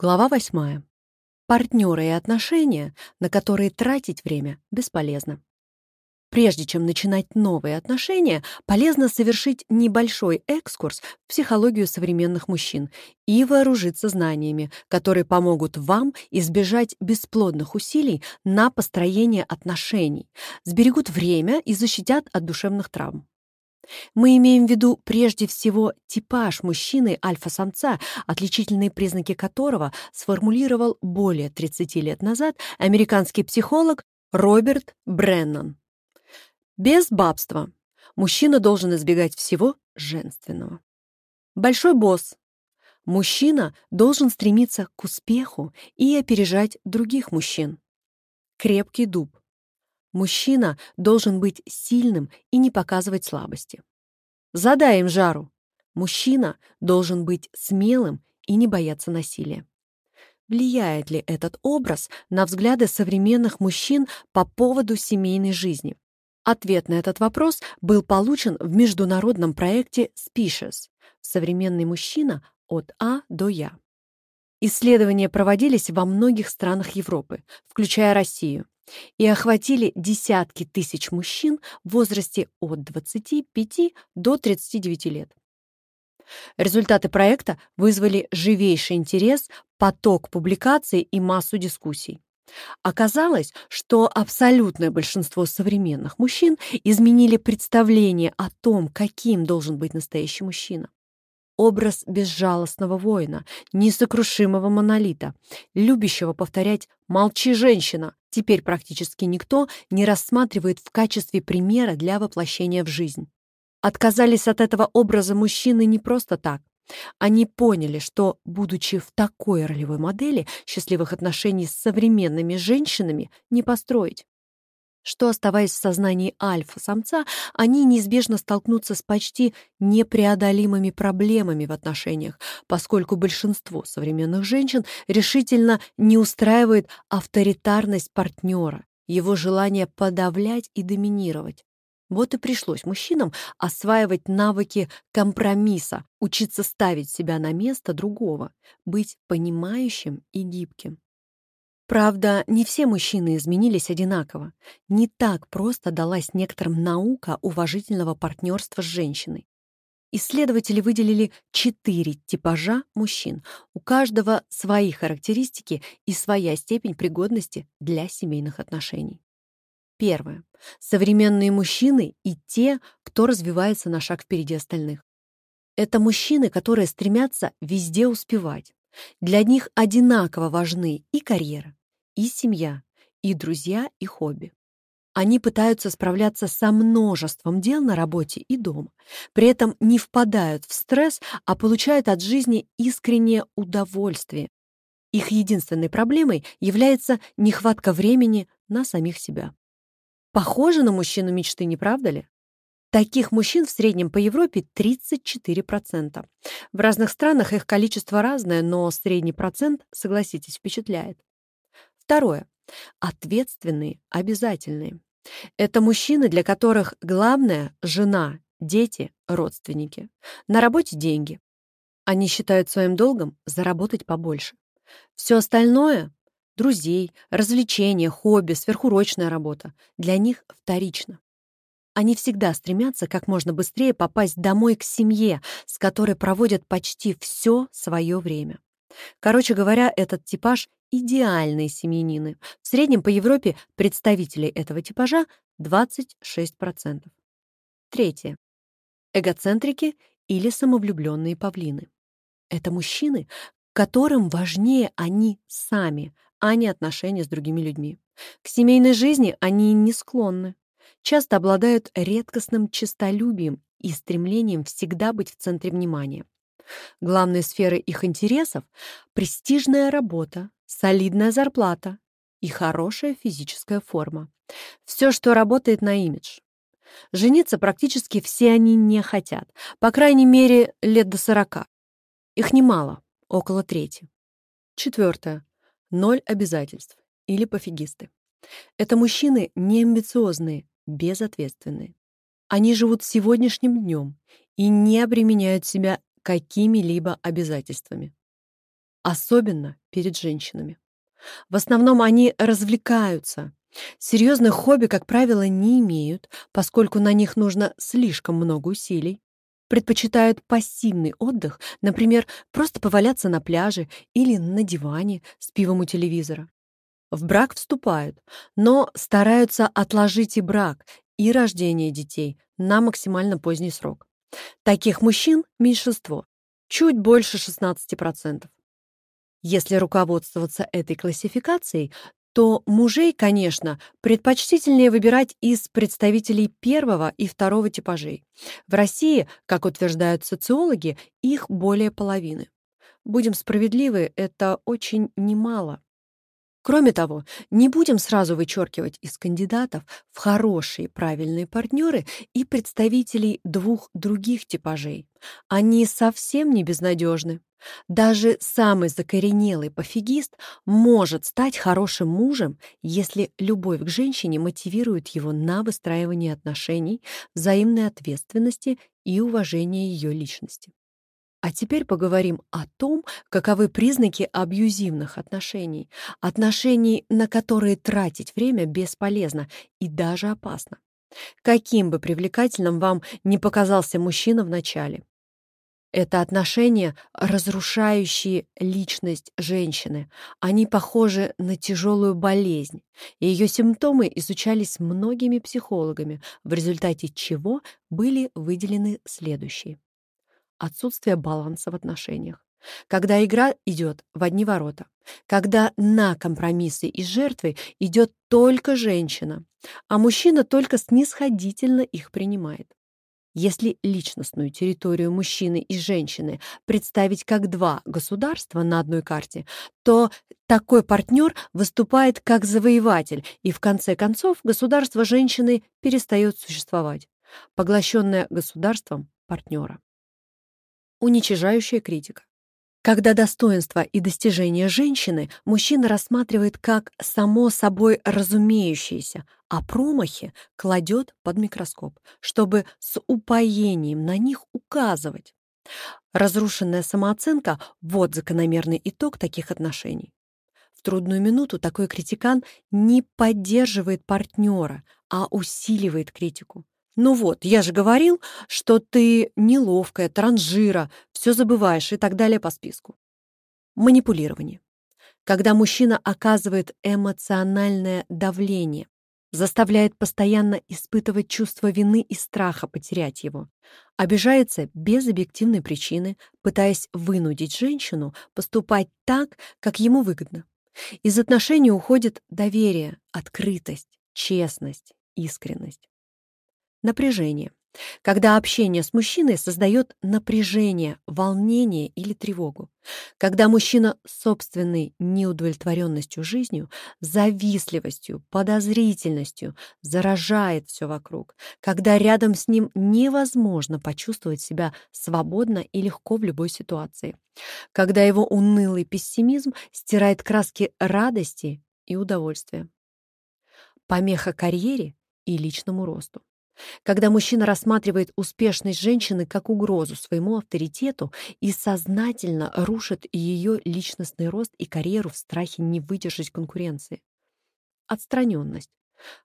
Глава 8. Партнеры и отношения, на которые тратить время бесполезно. Прежде чем начинать новые отношения, полезно совершить небольшой экскурс в психологию современных мужчин и вооружиться знаниями, которые помогут вам избежать бесплодных усилий на построение отношений, сберегут время и защитят от душевных травм. Мы имеем в виду прежде всего типаж мужчины альфа-самца, отличительные признаки которого сформулировал более 30 лет назад американский психолог Роберт Бреннан. Без бабства. Мужчина должен избегать всего женственного. Большой босс. Мужчина должен стремиться к успеху и опережать других мужчин. Крепкий дуб. Мужчина должен быть сильным и не показывать слабости. Задай им жару. Мужчина должен быть смелым и не бояться насилия. Влияет ли этот образ на взгляды современных мужчин по поводу семейной жизни? Ответ на этот вопрос был получен в международном проекте Species «Современный мужчина от А до Я». Исследования проводились во многих странах Европы, включая Россию, и охватили десятки тысяч мужчин в возрасте от 25 до 39 лет. Результаты проекта вызвали живейший интерес, поток публикаций и массу дискуссий. Оказалось, что абсолютное большинство современных мужчин изменили представление о том, каким должен быть настоящий мужчина образ безжалостного воина, несокрушимого монолита, любящего повторять «молчи, женщина», теперь практически никто не рассматривает в качестве примера для воплощения в жизнь. Отказались от этого образа мужчины не просто так. Они поняли, что, будучи в такой ролевой модели, счастливых отношений с современными женщинами не построить что, оставаясь в сознании альфа-самца, они неизбежно столкнутся с почти непреодолимыми проблемами в отношениях, поскольку большинство современных женщин решительно не устраивает авторитарность партнера, его желание подавлять и доминировать. Вот и пришлось мужчинам осваивать навыки компромисса, учиться ставить себя на место другого, быть понимающим и гибким. Правда, не все мужчины изменились одинаково. Не так просто далась некоторым наука уважительного партнерства с женщиной. Исследователи выделили четыре типажа мужчин. У каждого свои характеристики и своя степень пригодности для семейных отношений. Первое. Современные мужчины и те, кто развивается на шаг впереди остальных. Это мужчины, которые стремятся везде успевать. Для них одинаково важны и карьера, и семья, и друзья, и хобби. Они пытаются справляться со множеством дел на работе и дома, при этом не впадают в стресс, а получают от жизни искреннее удовольствие. Их единственной проблемой является нехватка времени на самих себя. Похоже на мужчину мечты, не правда ли? Таких мужчин в среднем по Европе 34%. В разных странах их количество разное, но средний процент, согласитесь, впечатляет. Второе. Ответственные, обязательные. Это мужчины, для которых главное — жена, дети, родственники. На работе деньги. Они считают своим долгом заработать побольше. Все остальное — друзей, развлечения, хобби, сверхурочная работа — для них вторично. Они всегда стремятся как можно быстрее попасть домой к семье, с которой проводят почти все свое время. Короче говоря, этот типаж идеальные семьянины. В среднем по Европе представителей этого типажа 26%. Третье. Эгоцентрики или самовлюбленные павлины. Это мужчины, которым важнее они сами, а не отношения с другими людьми. К семейной жизни они не склонны. Часто обладают редкостным честолюбием и стремлением всегда быть в центре внимания. Главные сферы их интересов — престижная работа, солидная зарплата и хорошая физическая форма. Все, что работает на имидж. Жениться практически все они не хотят, по крайней мере, лет до сорока. Их немало, около трети. Четвертое. Ноль обязательств или пофигисты. Это мужчины неамбициозные, безответственные. Они живут сегодняшним днем и не обременяют себя какими-либо обязательствами. особенно перед женщинами. В основном они развлекаются. Серьезных хобби, как правило, не имеют, поскольку на них нужно слишком много усилий. Предпочитают пассивный отдых, например, просто поваляться на пляже или на диване с пивом у телевизора. В брак вступают, но стараются отложить и брак, и рождение детей на максимально поздний срок. Таких мужчин меньшинство, чуть больше 16%. Если руководствоваться этой классификацией, то мужей, конечно, предпочтительнее выбирать из представителей первого и второго типажей. В России, как утверждают социологи, их более половины. Будем справедливы, это очень немало. Кроме того, не будем сразу вычеркивать из кандидатов в хорошие правильные партнеры и представителей двух других типажей. Они совсем не безнадежны. Даже самый закоренелый пофигист может стать хорошим мужем, если любовь к женщине мотивирует его на выстраивание отношений, взаимной ответственности и уважение ее личности. А теперь поговорим о том, каковы признаки абьюзивных отношений, отношений, на которые тратить время бесполезно и даже опасно. Каким бы привлекательным вам не показался мужчина в начале. Это отношения, разрушающие личность женщины. Они похожи на тяжелую болезнь. Ее симптомы изучались многими психологами, в результате чего были выделены следующие отсутствие баланса в отношениях, когда игра идет в одни ворота, когда на компромиссы и жертвы идет только женщина, а мужчина только снисходительно их принимает. Если личностную территорию мужчины и женщины представить как два государства на одной карте, то такой партнер выступает как завоеватель, и в конце концов государство женщины перестает существовать, поглощенное государством партнера уничижающая критика. Когда достоинства и достижения женщины мужчина рассматривает как само собой разумеющиеся, а промахи кладет под микроскоп, чтобы с упоением на них указывать. Разрушенная самооценка — вот закономерный итог таких отношений. В трудную минуту такой критикан не поддерживает партнера, а усиливает критику. «Ну вот, я же говорил, что ты неловкая, транжира, все забываешь и так далее по списку». Манипулирование. Когда мужчина оказывает эмоциональное давление, заставляет постоянно испытывать чувство вины и страха потерять его, обижается без объективной причины, пытаясь вынудить женщину поступать так, как ему выгодно. Из отношений уходит доверие, открытость, честность, искренность. Напряжение. Когда общение с мужчиной создает напряжение, волнение или тревогу. Когда мужчина собственной неудовлетворенностью жизнью, завистливостью, подозрительностью заражает все вокруг. Когда рядом с ним невозможно почувствовать себя свободно и легко в любой ситуации. Когда его унылый пессимизм стирает краски радости и удовольствия. Помеха карьере и личному росту. Когда мужчина рассматривает успешность женщины как угрозу своему авторитету и сознательно рушит ее личностный рост и карьеру в страхе не выдержать конкуренции. Отстраненность.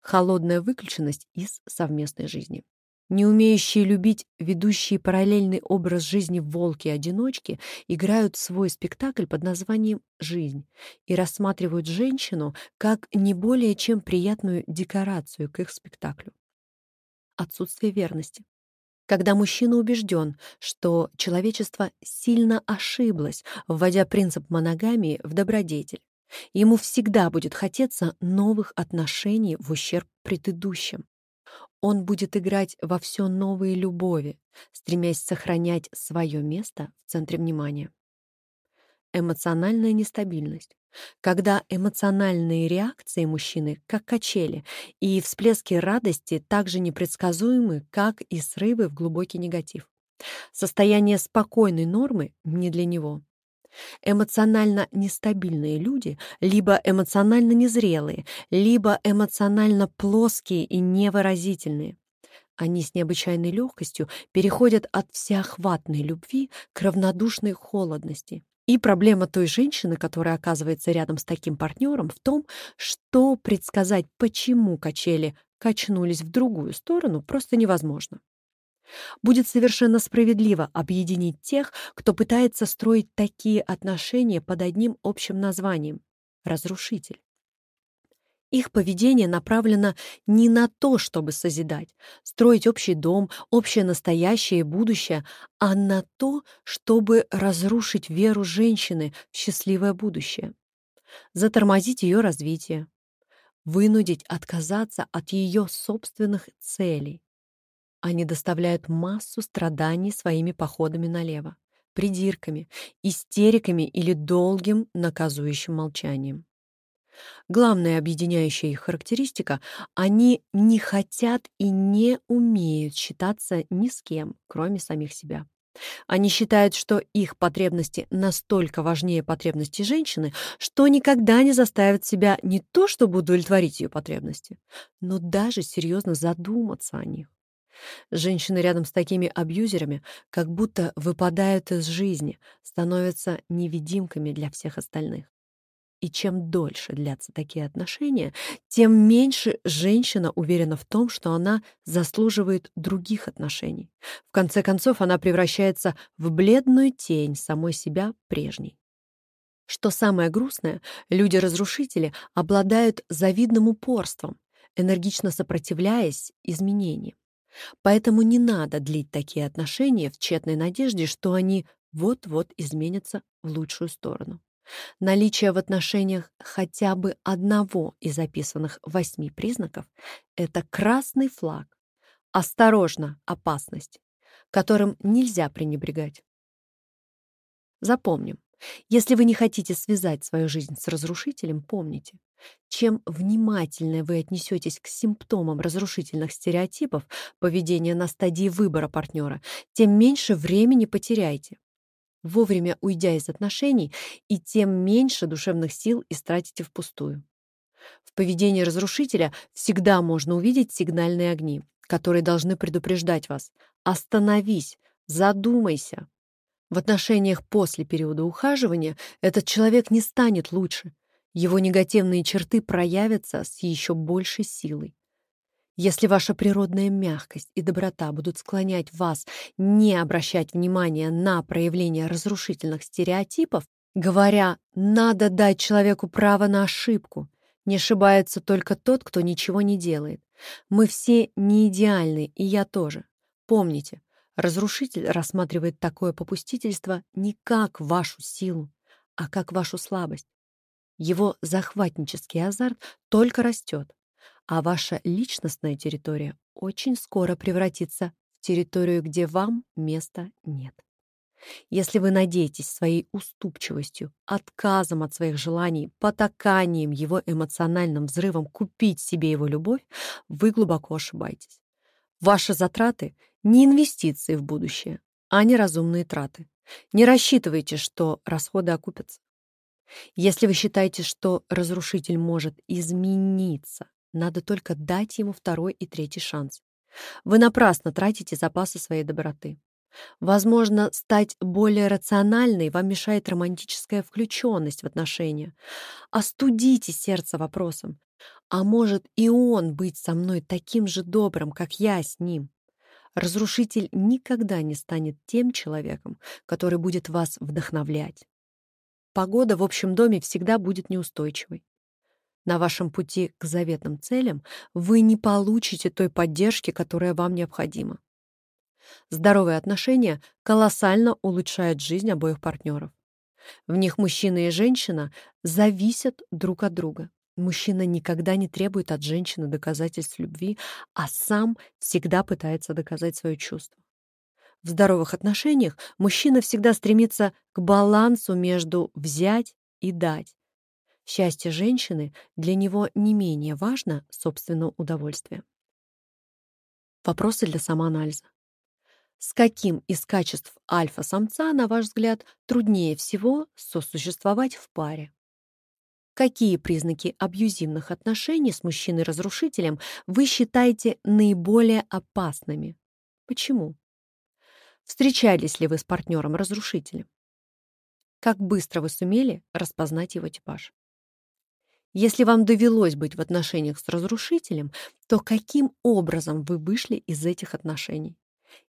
Холодная выключенность из совместной жизни. Не умеющие любить ведущие параллельный образ жизни волки-одиночки играют свой спектакль под названием «Жизнь» и рассматривают женщину как не более чем приятную декорацию к их спектаклю отсутствие верности. Когда мужчина убежден, что человечество сильно ошиблось, вводя принцип моногамии в добродетель, ему всегда будет хотеться новых отношений в ущерб предыдущим. Он будет играть во все новые любови, стремясь сохранять свое место в центре внимания. Эмоциональная нестабильность когда эмоциональные реакции мужчины как качели, и всплески радости также непредсказуемы, как и срывы в глубокий негатив. Состояние спокойной нормы не для него. Эмоционально нестабильные люди либо эмоционально незрелые, либо эмоционально плоские и невыразительные. Они с необычайной легкостью переходят от всеохватной любви к равнодушной холодности И проблема той женщины, которая оказывается рядом с таким партнером, в том, что предсказать, почему качели качнулись в другую сторону, просто невозможно. Будет совершенно справедливо объединить тех, кто пытается строить такие отношения под одним общим названием — разрушитель. Их поведение направлено не на то, чтобы созидать, строить общий дом, общее настоящее и будущее, а на то, чтобы разрушить веру женщины в счастливое будущее, затормозить ее развитие, вынудить отказаться от ее собственных целей. Они доставляют массу страданий своими походами налево, придирками, истериками или долгим наказующим молчанием. Главная объединяющая их характеристика — они не хотят и не умеют считаться ни с кем, кроме самих себя. Они считают, что их потребности настолько важнее потребностей женщины, что никогда не заставят себя не то чтобы удовлетворить ее потребности, но даже серьезно задуматься о них. Женщины рядом с такими абьюзерами как будто выпадают из жизни, становятся невидимками для всех остальных. И чем дольше длятся такие отношения, тем меньше женщина уверена в том, что она заслуживает других отношений. В конце концов, она превращается в бледную тень самой себя прежней. Что самое грустное, люди-разрушители обладают завидным упорством, энергично сопротивляясь изменениям. Поэтому не надо длить такие отношения в тщетной надежде, что они вот-вот изменятся в лучшую сторону. Наличие в отношениях хотя бы одного из описанных восьми признаков — это красный флаг. Осторожно, опасность, которым нельзя пренебрегать. Запомним, если вы не хотите связать свою жизнь с разрушителем, помните, чем внимательнее вы отнесетесь к симптомам разрушительных стереотипов поведения на стадии выбора партнера, тем меньше времени потеряете вовремя уйдя из отношений, и тем меньше душевных сил истратите впустую. В поведении разрушителя всегда можно увидеть сигнальные огни, которые должны предупреждать вас. Остановись, задумайся. В отношениях после периода ухаживания этот человек не станет лучше. Его негативные черты проявятся с еще большей силой. Если ваша природная мягкость и доброта будут склонять вас не обращать внимания на проявление разрушительных стереотипов, говоря «надо дать человеку право на ошибку», не ошибается только тот, кто ничего не делает. Мы все не идеальны, и я тоже. Помните, разрушитель рассматривает такое попустительство не как вашу силу, а как вашу слабость. Его захватнический азарт только растет а ваша личностная территория очень скоро превратится в территорию, где вам места нет. Если вы надеетесь своей уступчивостью, отказом от своих желаний, потаканием его эмоциональным взрывом купить себе его любовь, вы глубоко ошибаетесь. Ваши затраты — не инвестиции в будущее, а неразумные траты. Не рассчитывайте, что расходы окупятся. Если вы считаете, что разрушитель может измениться, надо только дать ему второй и третий шанс. Вы напрасно тратите запасы своей доброты. Возможно, стать более рациональной вам мешает романтическая включенность в отношения. Остудите сердце вопросом. А может и он быть со мной таким же добрым, как я с ним? Разрушитель никогда не станет тем человеком, который будет вас вдохновлять. Погода в общем доме всегда будет неустойчивой на вашем пути к заветным целям, вы не получите той поддержки, которая вам необходима. Здоровые отношения колоссально улучшают жизнь обоих партнеров. В них мужчина и женщина зависят друг от друга. Мужчина никогда не требует от женщины доказательств любви, а сам всегда пытается доказать свое чувство. В здоровых отношениях мужчина всегда стремится к балансу между взять и дать, Счастье женщины для него не менее важно собственного удовольствия. Вопросы для самоанализа. С каким из качеств альфа-самца, на ваш взгляд, труднее всего сосуществовать в паре? Какие признаки абьюзивных отношений с мужчиной-разрушителем вы считаете наиболее опасными? Почему? Встречались ли вы с партнером-разрушителем? Как быстро вы сумели распознать его типаж? Если вам довелось быть в отношениях с разрушителем, то каким образом вы вышли из этих отношений?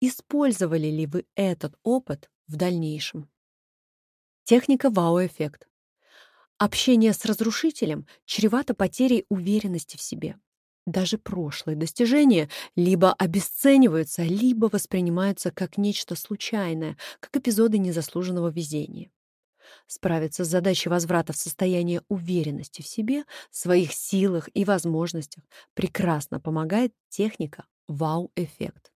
Использовали ли вы этот опыт в дальнейшем? Техника вау-эффект. Общение с разрушителем чревато потерей уверенности в себе. Даже прошлые достижения либо обесцениваются, либо воспринимаются как нечто случайное, как эпизоды незаслуженного везения. Справиться с задачей возврата в состояние уверенности в себе, своих силах и возможностях прекрасно помогает техника вау-эффект.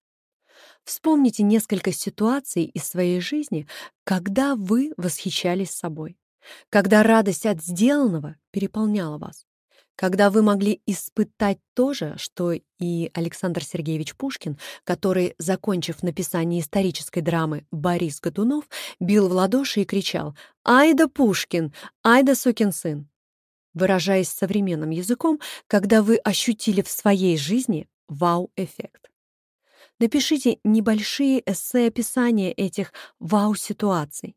Вспомните несколько ситуаций из своей жизни, когда вы восхищались собой, когда радость от сделанного переполняла вас, когда вы могли испытать то же, что и Александр Сергеевич Пушкин, который, закончив написание исторической драмы «Борис Годунов», бил в ладоши и кричал «Ай да Пушкин! Ай да сукин сын!» Выражаясь современным языком, когда вы ощутили в своей жизни вау-эффект. Напишите небольшие эссе описания этих вау-ситуаций.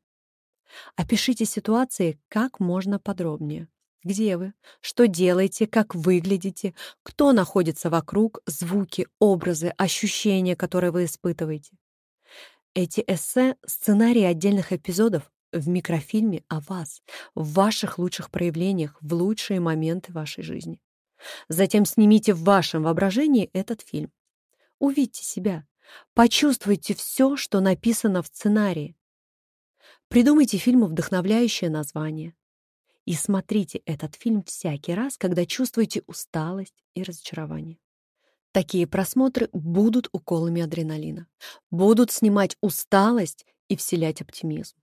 Опишите ситуации как можно подробнее. Где вы? Что делаете? Как выглядите? Кто находится вокруг? Звуки, образы, ощущения, которые вы испытываете. Эти эссе — сценарии отдельных эпизодов в микрофильме о вас, в ваших лучших проявлениях, в лучшие моменты вашей жизни. Затем снимите в вашем воображении этот фильм. Увидьте себя. Почувствуйте все, что написано в сценарии. Придумайте фильму вдохновляющее название. И смотрите этот фильм всякий раз, когда чувствуете усталость и разочарование. Такие просмотры будут уколами адреналина, будут снимать усталость и вселять оптимизм.